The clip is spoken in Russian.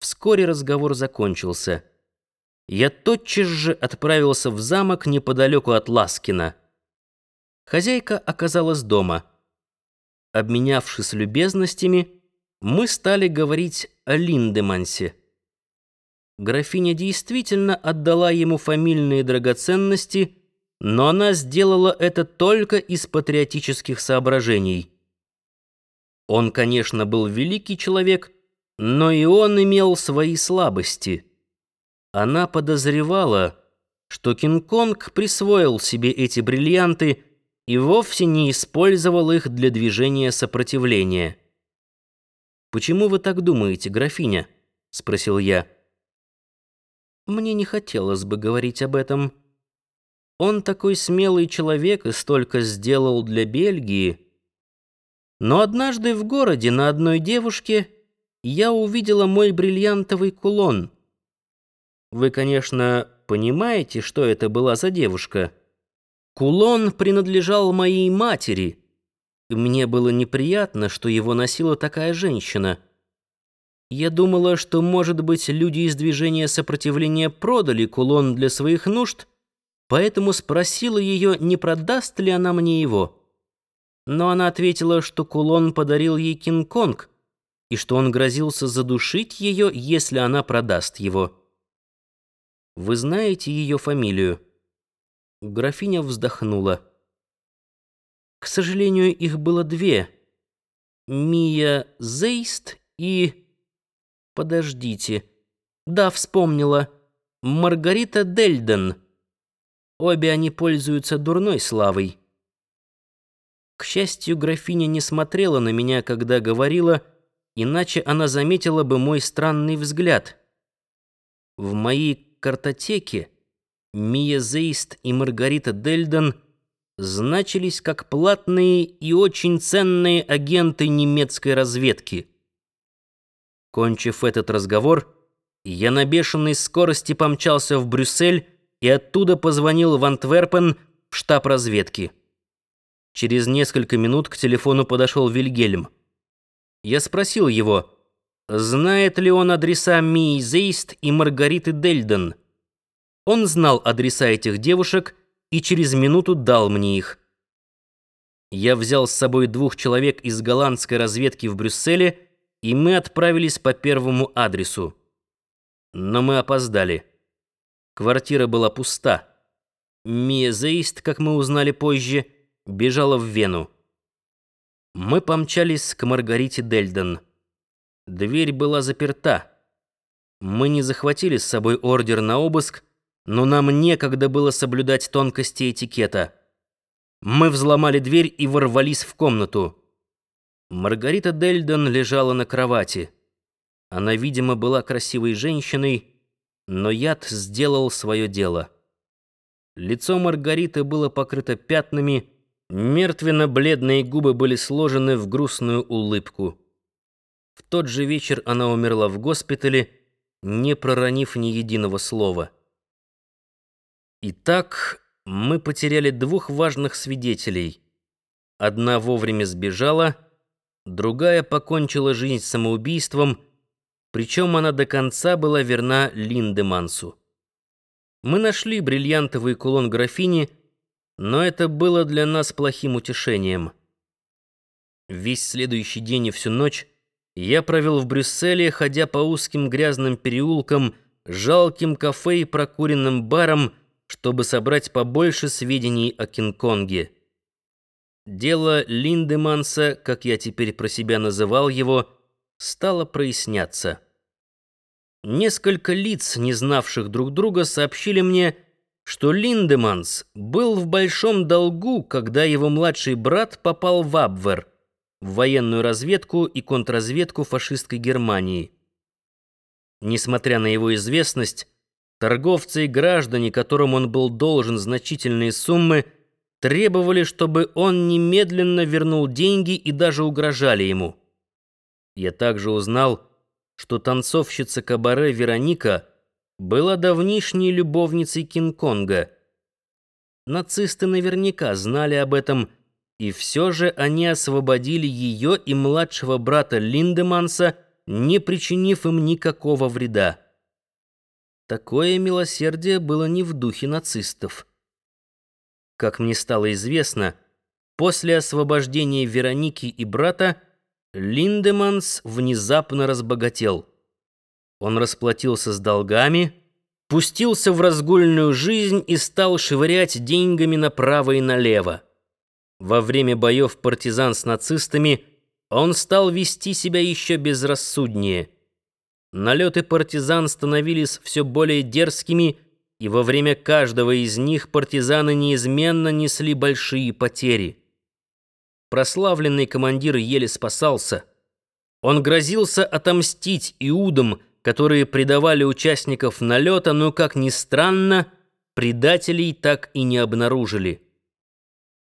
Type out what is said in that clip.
Вскоре разговор закончился. Я тотчас же отправился в замок неподалеку от Ласкина. Хозяйка оказалась дома. Обменявшись любезностями, мы стали говорить о Линдемансе. Графиня действительно отдала ему фамильные драгоценности, но она сделала это только из патриотических соображений. Он, конечно, был великий человек, но и он имел свои слабости. Она подозревала, что Кинг-Конг присвоил себе эти бриллианты и вовсе не использовал их для движения сопротивления. «Почему вы так думаете, графиня?» — спросил я. Мне не хотелось бы говорить об этом. Он такой смелый человек и столько сделал для Бельгии. Но однажды в городе на одной девушке я увидела мой бриллиантовый кулон. Вы, конечно, понимаете, что это была за девушка. Кулон принадлежал моей матери. Мне было неприятно, что его носила такая женщина. Я думала, что, может быть, люди из движения сопротивления продали кулон для своих нужд, поэтому спросила ее, не продаст ли она мне его. Но она ответила, что кулон подарил ей Кинг-Конг, и что он грозился задушить ее, если она продаст его. Вы знаете ее фамилию? Графиня вздохнула. К сожалению, их было две. Мия Зейст и... Подождите. Да, вспомнила. Маргарита Дельден. Обе они пользуются дурной славой. К счастью, графиня не смотрела на меня, когда говорила, иначе она заметила бы мой странный взгляд. В моей картотеке Мия Зейст и Маргарита Дельден значились как платные и очень ценные агенты немецкой разведки. Кончив этот разговор, я на бешеной скорости помчался в Брюссель и оттуда позвонил в Антверпен в штаб разведки. Через несколько минут к телефону подошел Вильгельм. Я спросил его, знает ли он адреса Мии Зейст и Маргариты Дельден. Он знал адреса этих девушек и через минуту дал мне их. Я взял с собой двух человек из голландской разведки в Брюсселе, и мы отправились по первому адресу. Но мы опоздали. Квартира была пуста. Мия Зейст, как мы узнали позже, бежала в Вену. Мы помчались к Маргарите Дельден. Дверь была заперта. Мы не захватили с собой ордер на обыск, но нам некогда было соблюдать тонкости этикета. Мы взломали дверь и ворвались в комнату. Маргарита Дельден лежала на кровати. Она, видимо, была красивой женщиной, но яд сделал свое дело. Лицо Маргариты было покрыто пятнами, Мертвенно-бледные губы были сложены в грустную улыбку. В тот же вечер она умерла в госпитале, не проронив ни единого слова. Итак, мы потеряли двух важных свидетелей. Одна вовремя сбежала, другая покончила жизнь самоубийством, причем она до конца была верна Линдемансу. Мы нашли бриллиантовый кулон графини, но это было для нас плохим утешением. Весь следующий день и всю ночь я провел в Брюсселе, ходя по узким грязным переулкам, жалким кафе и прокуренным барам, чтобы собрать побольше сведений о Кинг-Конге. Дело Линдеманса, как я теперь про себя называл его, стало проясняться. Несколько лиц, не знавших друг друга, сообщили мне, что Линдеманс был в большом долгу, когда его младший брат попал в Абвер, в военную разведку и контрразведку фашистской Германии. Несмотря на его известность, торговцы и граждане, которым он был должен значительные суммы, требовали, чтобы он немедленно вернул деньги и даже угрожали ему. Я также узнал, что танцовщица кабаре Вероника – была давнишней любовницей Кинг-Конга. Нацисты наверняка знали об этом, и все же они освободили ее и младшего брата Линдеманса не причинив им никакого вреда. Такое милосердие было не в духе нацистов. Как мне стало известно, после освобождения Вероники и брата Линдеманс внезапно разбогател. Он расплатился с долгами, пустился в разгульную жизнь и стал швырять деньгами направо и налево. Во время боев партизан с нацистами он стал вести себя еще безрассуднее. Налеты партизан становились все более дерзкими, и во время каждого из них партизаны неизменно несли большие потери. Прославленный командир еле спасался. Он грозился отомстить иудам, которые предавали участников налета, но, как ни странно, предателей так и не обнаружили.